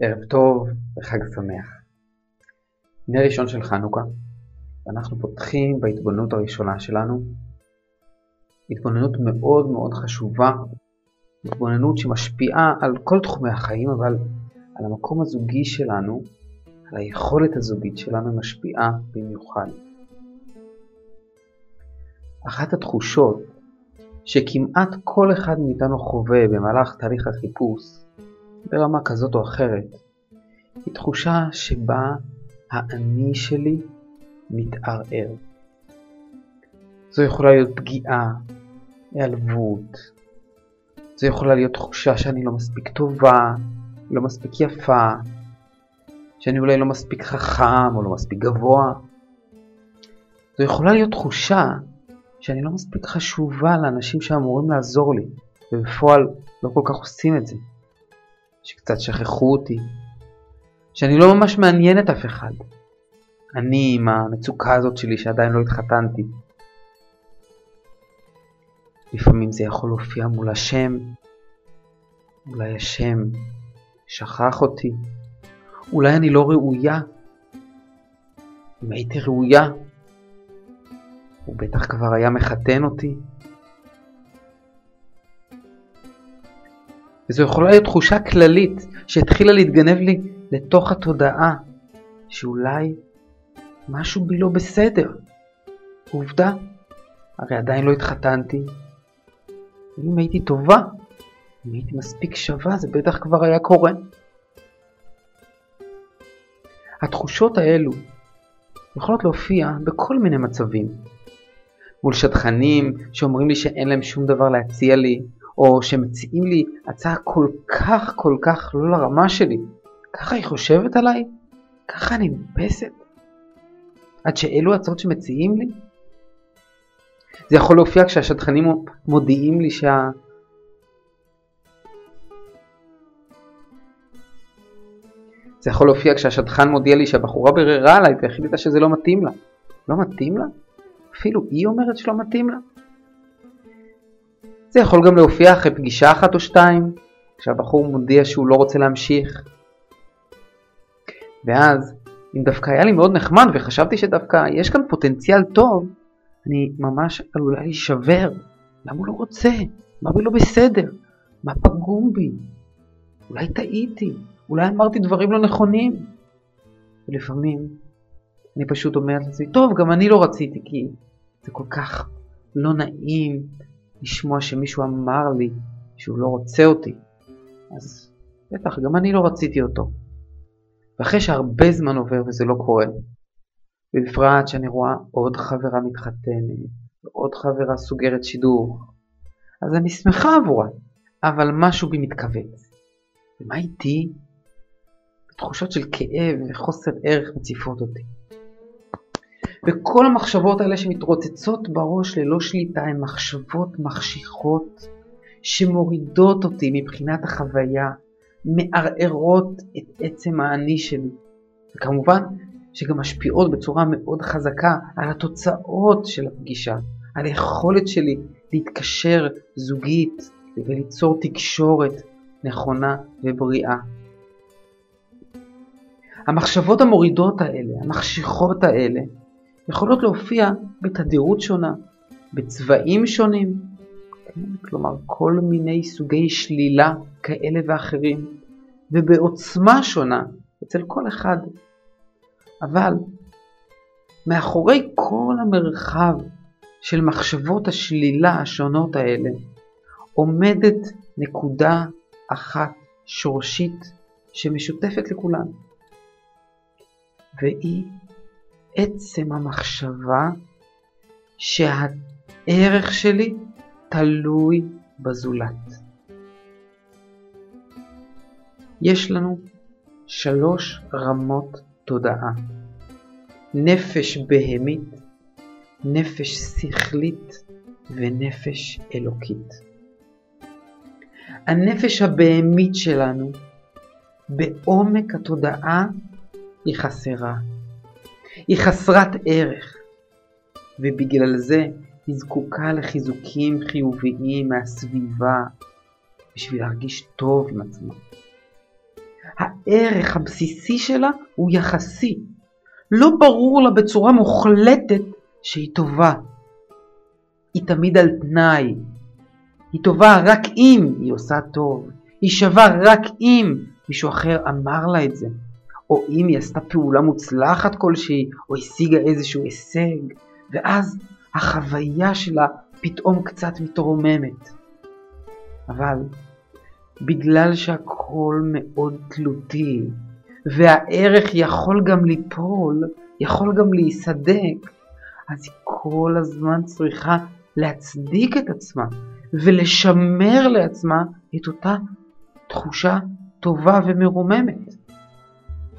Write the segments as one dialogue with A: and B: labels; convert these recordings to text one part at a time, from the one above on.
A: ערב טוב וחג שמח. נר ראשון של חנוכה, ואנחנו פותחים בהתבוננות הראשונה שלנו. התבוננות מאוד מאוד חשובה, התבוננות שמשפיעה על כל תחומי החיים, אבל על המקום הזוגי שלנו, על היכולת הזוגית שלנו, משפיעה במיוחד. אחת התחושות שכמעט כל אחד מאיתנו חווה במהלך תהליך החיפוש, ברמה כזאת או אחרת, היא תחושה שבה האני שלי מתערער. זו יכולה להיות פגיעה, היעלבות, זו יכולה להיות תחושה שאני לא מספיק טובה, לא מספיק יפה, שאני אולי לא מספיק חכם או לא מספיק גבוה. זו יכולה להיות תחושה שאני לא מספיק חשובה לאנשים שאמורים לעזור לי, ובפועל לא כל כך עושים את זה. שקצת שכחו אותי, שאני לא ממש מעניין את אף אחד. אני עם המצוקה הזאת שלי שעדיין לא התחתנתי. לפעמים זה יכול להופיע מול השם, אולי השם שכח אותי, אולי אני לא ראויה. אם הייתי ראויה, הוא בטח כבר היה מחתן אותי. וזו יכולה להיות תחושה כללית שהתחילה להתגנב לי לתוך התודעה שאולי משהו בי לא בסדר. עובדה, הרי עדיין לא התחתנתי. אם הייתי טובה, אם הייתי מספיק שווה, זה בטח כבר היה קורה. התחושות האלו יכולות להופיע בכל מיני מצבים. מול שטחנים שאומרים לי שאין להם שום דבר להציע לי, או שמציעים לי הצעה כל כך כל כך לא לרמה שלי. ככה היא חושבת עליי? ככה אני נתפסת? עד שאלו הצעות שמציעים לי? זה יכול להופיע כשהשטחנים מודיעים לי שה... זה יכול להופיע כשהשטחן מודיע לי שהבחורה בררה עליי והחליטה שזה לא מתאים לה. לא מתאים לה? אפילו היא אומרת שלא מתאים לה? זה יכול גם להופיע אחרי פגישה אחת או שתיים, כשהבחור מודיע שהוא לא רוצה להמשיך. ואז, אם דווקא היה לי מאוד נחמד וחשבתי שדווקא יש כאן פוטנציאל טוב, אני ממש עלולה להישבר. למה הוא לא רוצה? מה בי לא בסדר? מה פגום בי? אולי טעיתי, אולי אמרתי דברים לא נכונים. ולפעמים אני פשוט אומרת לעצמי, טוב, גם אני לא רציתי, כי זה כל כך לא נעים לשמוע שמישהו אמר לי שהוא לא רוצה אותי. אז בטח, גם אני לא רציתי אותו. ואחרי שהרבה זמן עובר וזה לא קורה, בפרט שאני רואה עוד חברה מתחתנת, ועוד חברה סוגרת שידור, אז אני שמחה עבורה, אבל משהו בי מתכווץ. ומה איתי? תחושות של כאב וחוסר ערך מציפות אותי. וכל המחשבות האלה שמתרוצצות בראש ללא שליטה הן מחשבות מחשיכות שמורידות אותי מבחינת החוויה, מערערות את עצם האני שלי. וכמובן שגם משפיעות בצורה מאוד חזקה על התוצאות של הפגישה, על היכולת שלי להתקשר זוגית וליצור תקשורת נכונה ובריאה. המחשבות המורידות האלה, המחשיכות האלה, יכולות להופיע בתדירות שונה, בצבעים שונים? כלומר כל מיני סוגי שלילה כאלה ואחרים, ובעוצמה שונה אצל כל אחד. אבל מאחורי כל המרחב של מחשבות השלילה השונות האלה עומדת נקודה אחת שורשית שמשותפת לכולן, והיא עצם המחשבה שהערך שלי תלוי בזולת. יש לנו שלוש רמות תודעה נפש בהמית, נפש שכלית ונפש אלוקית. הנפש הבהמית שלנו בעומק התודעה היא חסרה. היא חסרת ערך, ובגלל זה היא זקוקה לחיזוקים חיוביים מהסביבה בשביל להרגיש טוב עם עצמה. הערך הבסיסי שלה הוא יחסי. לא ברור לה בצורה מוחלטת שהיא טובה. היא תמיד על תנאי. היא טובה רק אם היא עושה טוב. היא שווה רק אם מישהו אחר אמר לה את זה. או אם היא עשתה פעולה מוצלחת כלשהי, או השיגה איזשהו הישג, ואז החוויה שלה פתאום קצת מתרוממת. אבל בגלל שהכל מאוד תלותי, והערך יכול גם ליפול, יכול גם להיסדק, אז היא כל הזמן צריכה להצדיק את עצמה ולשמר לעצמה את אותה תחושה טובה ומרוממת.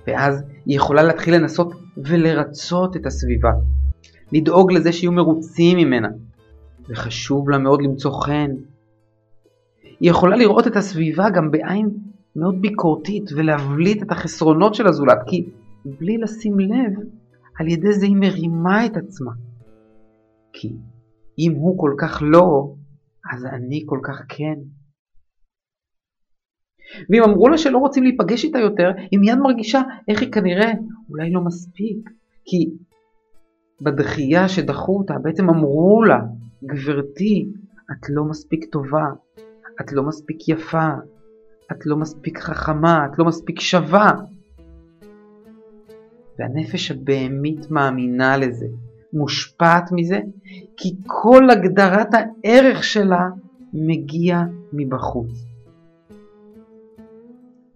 A: ואז היא יכולה להתחיל לנסות ולרצות את הסביבה, לדאוג לזה שיהיו מרוצים ממנה, וחשוב לה מאוד למצוא חן. היא יכולה לראות את הסביבה גם בעין מאוד ביקורתית ולהבליט את החסרונות של הזולת, כי בלי לשים לב, על ידי זה היא מרימה את עצמה. כי אם הוא כל כך לא, אז אני כל כך כן. ואם אמרו לה שלא רוצים להיפגש איתה יותר, היא מיד מרגישה איך היא כנראה אולי לא מספיק. כי בדחייה שדחו אותה בעצם אמרו לה, גברתי, את לא מספיק טובה, את לא מספיק יפה, את לא מספיק חכמה, את לא מספיק שווה. והנפש הבהמית מאמינה לזה, מושפעת מזה, כי כל הגדרת הערך שלה מגיע מבחוץ.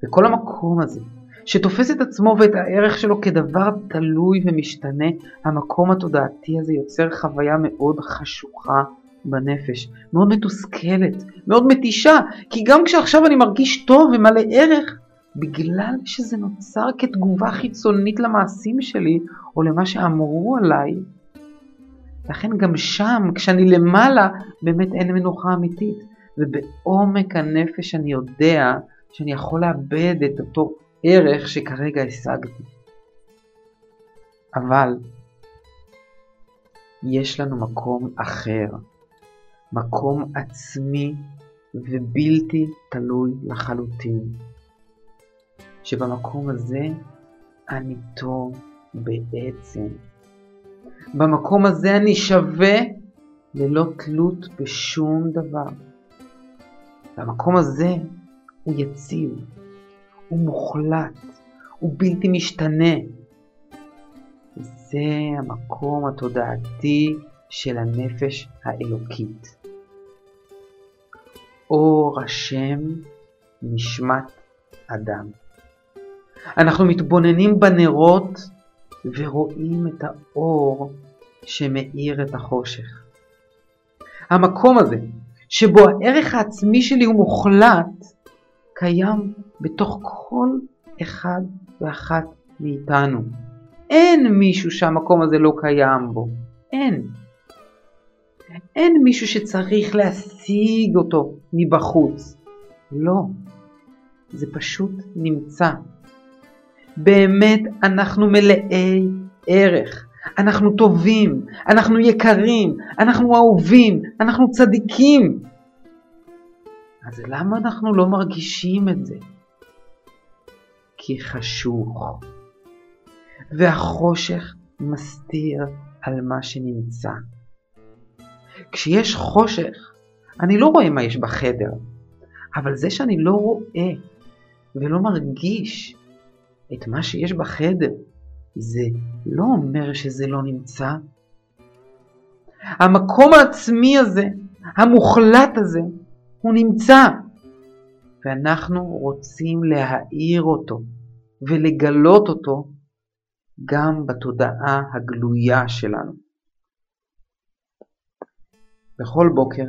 A: וכל המקום הזה, שתופס את עצמו ואת הערך שלו כדבר תלוי ומשתנה, המקום התודעתי הזה יוצר חוויה מאוד חשוכה בנפש, מאוד מתוסכלת, מאוד מתישה, כי גם כשעכשיו אני מרגיש טוב ומלא ערך, בגלל שזה נוצר כתגובה חיצונית למעשים שלי, או למה שאמרו עליי, לכן גם שם, כשאני למעלה, באמת אין מנוחה אמיתית. ובעומק הנפש אני יודע שאני יכול לאבד את אותו ערך שכרגע השגתי. אבל יש לנו מקום אחר, מקום עצמי ובלתי תלוי לחלוטין, שבמקום הזה אני טוב בעצם. במקום הזה אני שווה ללא תלות בשום דבר. במקום הזה הוא יציב, הוא מוחלט, הוא בלתי משתנה. זה המקום התודעתי של הנפש האלוקית. אור השם נשמת אדם. אנחנו מתבוננים בנרות ורואים את האור שמאיר את החושך. המקום הזה, שבו הערך העצמי שלי הוא מוחלט, קיים בתוך כל אחד ואחת מאיתנו. אין מישהו שהמקום הזה לא קיים בו. אין. אין מישהו שצריך להשיג אותו מבחוץ. לא. זה פשוט נמצא. באמת אנחנו מלאי ערך. אנחנו טובים, אנחנו יקרים, אנחנו אהובים, אנחנו צדיקים. אז למה אנחנו לא מרגישים את זה? כי חשוך, והחושך מסתיר על מה שנמצא. כשיש חושך, אני לא רואה מה יש בחדר, אבל זה שאני לא רואה ולא מרגיש את מה שיש בחדר, זה לא אומר שזה לא נמצא. המקום העצמי הזה, המוחלט הזה, הוא נמצא, ואנחנו רוצים להאיר אותו ולגלות אותו גם בתודעה הגלויה שלנו. בכל בוקר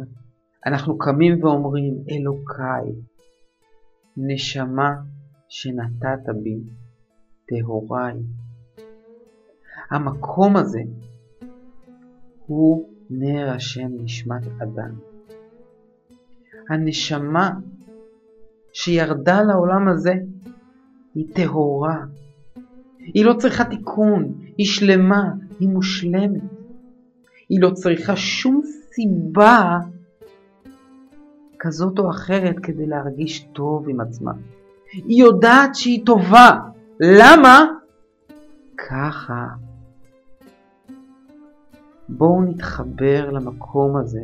A: אנחנו קמים ואומרים, אלוקיי, נשמה שנתת בי, טהוריי. המקום הזה הוא נר השם נשמת אדם. הנשמה שירדה לעולם הזה היא טהורה. היא לא צריכה תיקון, היא שלמה, היא מושלמת. היא לא צריכה שום סיבה כזאת או אחרת כדי להרגיש טוב עם עצמה. היא יודעת שהיא טובה. למה? ככה. בואו נתחבר למקום הזה,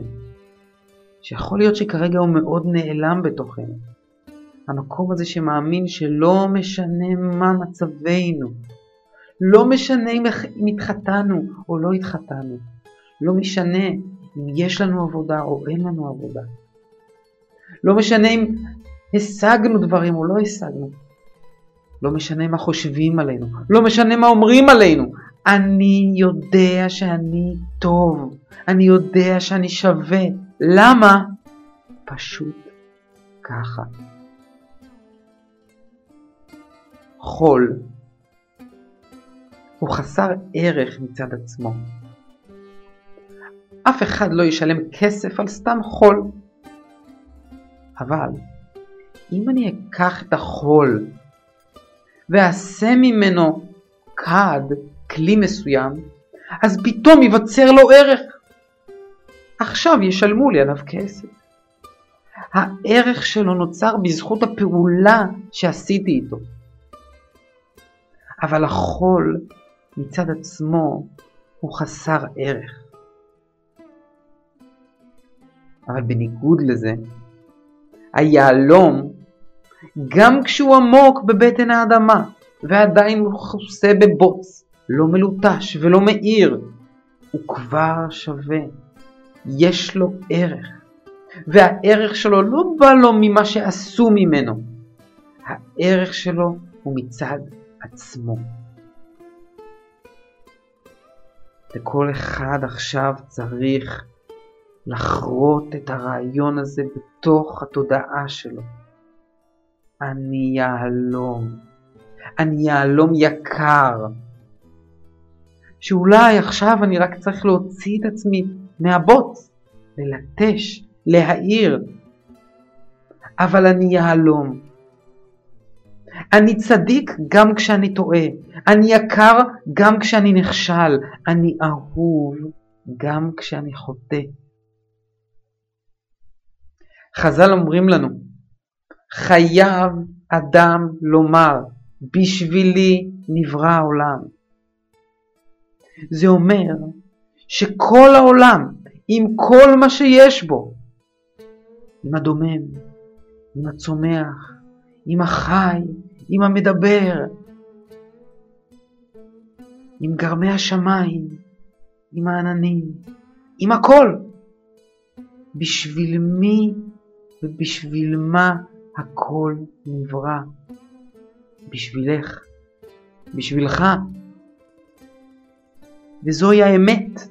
A: שיכול להיות שכרגע הוא מאוד נעלם בתוכנו. המקום הזה שמאמין שלא משנה מה מצבנו, לא משנה אם התחתנו או לא התחתנו, לא משנה אם יש לנו עבודה או אין לנו עבודה, לא משנה אם השגנו דברים או לא השגנו, לא משנה מה חושבים עלינו, לא משנה מה אומרים עלינו, אני יודע שאני טוב, אני יודע שאני שווה. למה? פשוט ככה. חול הוא חסר ערך מצד עצמו. אף אחד לא ישלם כסף על סתם חול. אבל אם אני אקח את החול ואעשה ממנו כד, כלי מסוים, אז פתאום ייווצר לו ערך. עכשיו ישלמו לי עליו כסף. הערך שלו נוצר בזכות הפעולה שעשיתי איתו. אבל החול מצד עצמו הוא חסר ערך. אבל בניגוד לזה, היהלום, גם כשהוא עמוק בבטן האדמה ועדיין מכוסה בבוץ, לא מלוטש ולא מאיר, הוא כבר שווה. יש לו ערך. והערך שלו לא בא לו ממה שעשו ממנו. הערך שלו הוא מצד עצמו. וכל אחד עכשיו צריך לחרות את הרעיון הזה בתוך התודעה שלו. אני יהלום. אני יהלום יקר. שאולי עכשיו אני רק צריך להוציא את עצמי מהבוץ, ללטש, להאיר. אבל אני יהלום. אני צדיק גם כשאני טועה. אני יקר גם כשאני נכשל. אני אהוב גם כשאני חוטא. חז"ל אומרים לנו, חייב אדם לומר, בשבילי נברא העולם. זה אומר שכל העולם, עם כל מה שיש בו, עם הדומם, עם הצומח, עם החי, עם המדבר, עם גרמי השמיים, עם העננים, עם הכל. בשביל מי ובשביל מה הכל נברא? בשבילך, בשבילך. וזוהי האמת,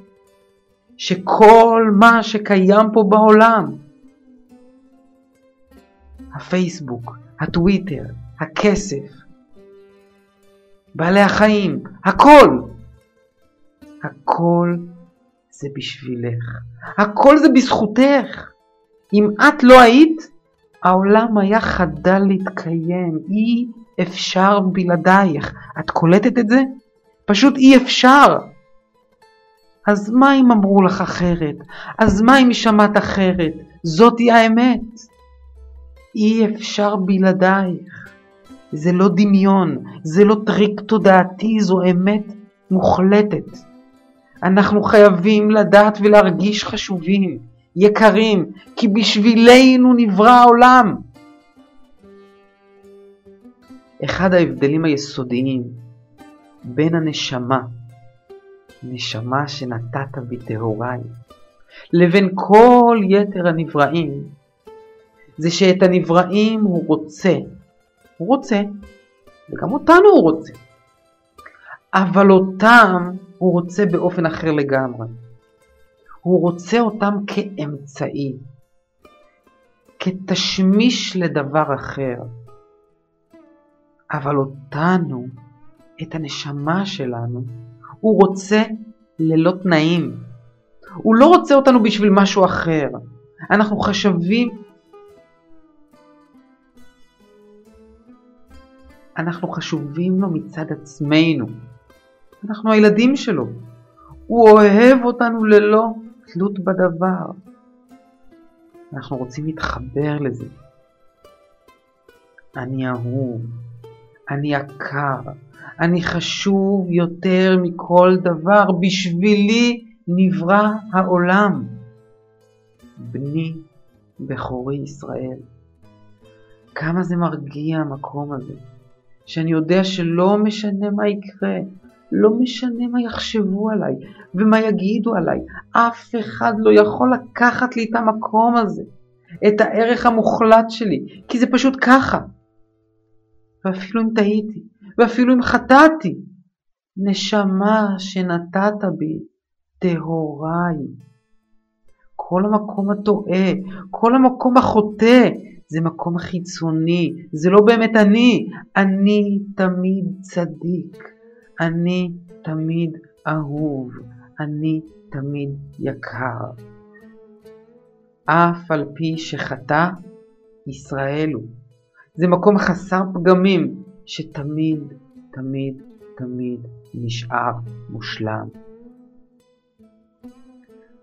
A: שכל מה שקיים פה בעולם, הפייסבוק, הטוויטר, הכסף, בעלי החיים, הכל, הכל זה בשבילך, הכל זה בזכותך. אם את לא היית, העולם היה חדל להתקיים, אי אפשר בלעדייך. את קולטת את זה? פשוט אי אפשר. אז מה אם אמרו לך אחרת? אז מה אם שמעת אחרת? זאתי האמת. אי אפשר בלעדייך. זה לא דמיון, זה לא טריק תודעתי, זו אמת מוחלטת. אנחנו חייבים לדעת ולהרגיש חשובים, יקרים, כי בשבילנו נברא העולם. אחד ההבדלים היסודיים בין הנשמה, נשמה שנתת בטהוריי, לבין כל יתר הנבראים, זה שאת הנבראים הוא רוצה. הוא רוצה, וגם אותנו הוא רוצה. אבל אותם הוא רוצה באופן אחר לגמרי. הוא רוצה אותם כאמצעי, כתשמיש לדבר אחר. אבל אותנו, את הנשמה שלנו, הוא רוצה ללא תנאים. הוא לא רוצה אותנו בשביל משהו אחר. אנחנו חשבים... אנחנו חשובים לו מצד עצמנו. אנחנו הילדים שלו. הוא אוהב אותנו ללא תלות בדבר. אנחנו רוצים להתחבר לזה. אני אהוב, אני יקר, אני חשוב יותר מכל דבר, בשבילי נברא העולם. בני בכורי ישראל. כמה זה מרגיע המקום הזה, שאני יודע שלא משנה מה יקרה, לא משנה מה יחשבו עליי ומה יגידו עליי, אף אחד לא יכול לקחת לי את המקום הזה, את הערך המוחלט שלי, כי זה פשוט ככה. ואפילו אם טעיתי, ואפילו אם חטאתי, נשמה שנתת בי, טהורה היא. כל המקום הטועה, כל המקום החוטא, זה מקום חיצוני, זה לא באמת אני. אני תמיד צדיק, אני תמיד אהוב, אני תמיד יקר. אף על פי שחטא, ישראל הוא. זה מקום חסר פגמים, שתמיד, תמיד, תמיד נשאר מושלם.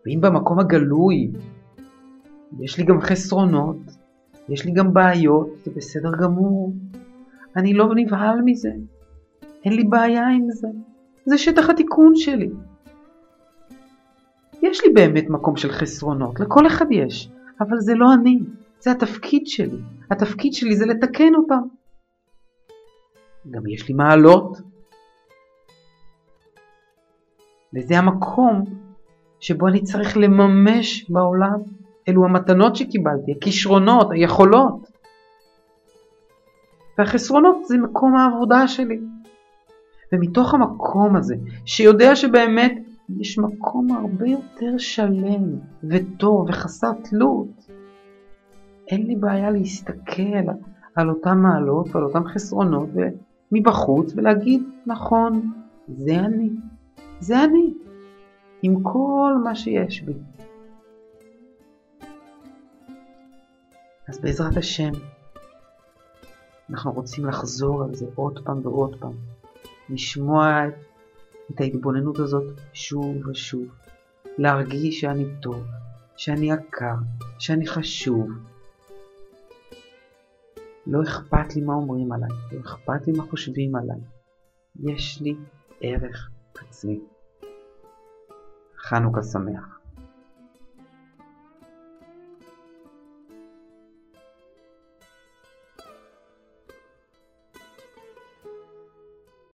A: ואם במקום הגלוי יש לי גם חסרונות, יש לי גם בעיות, זה בסדר גמור. אני לא נבהל מזה, אין לי בעיה עם זה. זה שטח התיקון שלי. יש לי באמת מקום של חסרונות, לכל אחד יש, אבל זה לא אני, זה התפקיד שלי. התפקיד שלי זה לתקן אותם. גם יש לי מעלות. וזה המקום שבו אני צריך לממש בעולם. אלו המתנות שקיבלתי, הכישרונות, היכולות. והחסרונות זה מקום העבודה שלי. ומתוך המקום הזה, שיודע שבאמת יש מקום הרבה יותר שלם וטוב וחסר תלות, אין לי בעיה להסתכל על אותן מעלות ועל אותן חסרונות מבחוץ ולהגיד, נכון, זה אני, זה אני, עם כל מה שיש בי. אז בעזרת השם, אנחנו רוצים לחזור על זה עוד פעם ועוד פעם, לשמוע את ההתבוננות הזאת שוב ושוב, להרגיש שאני טוב, שאני יקר, שאני חשוב. לא אכפת לי מה אומרים עליי, לא אכפת לי מה חושבים עליי. יש לי ערך עצמי. חנוכה שמח.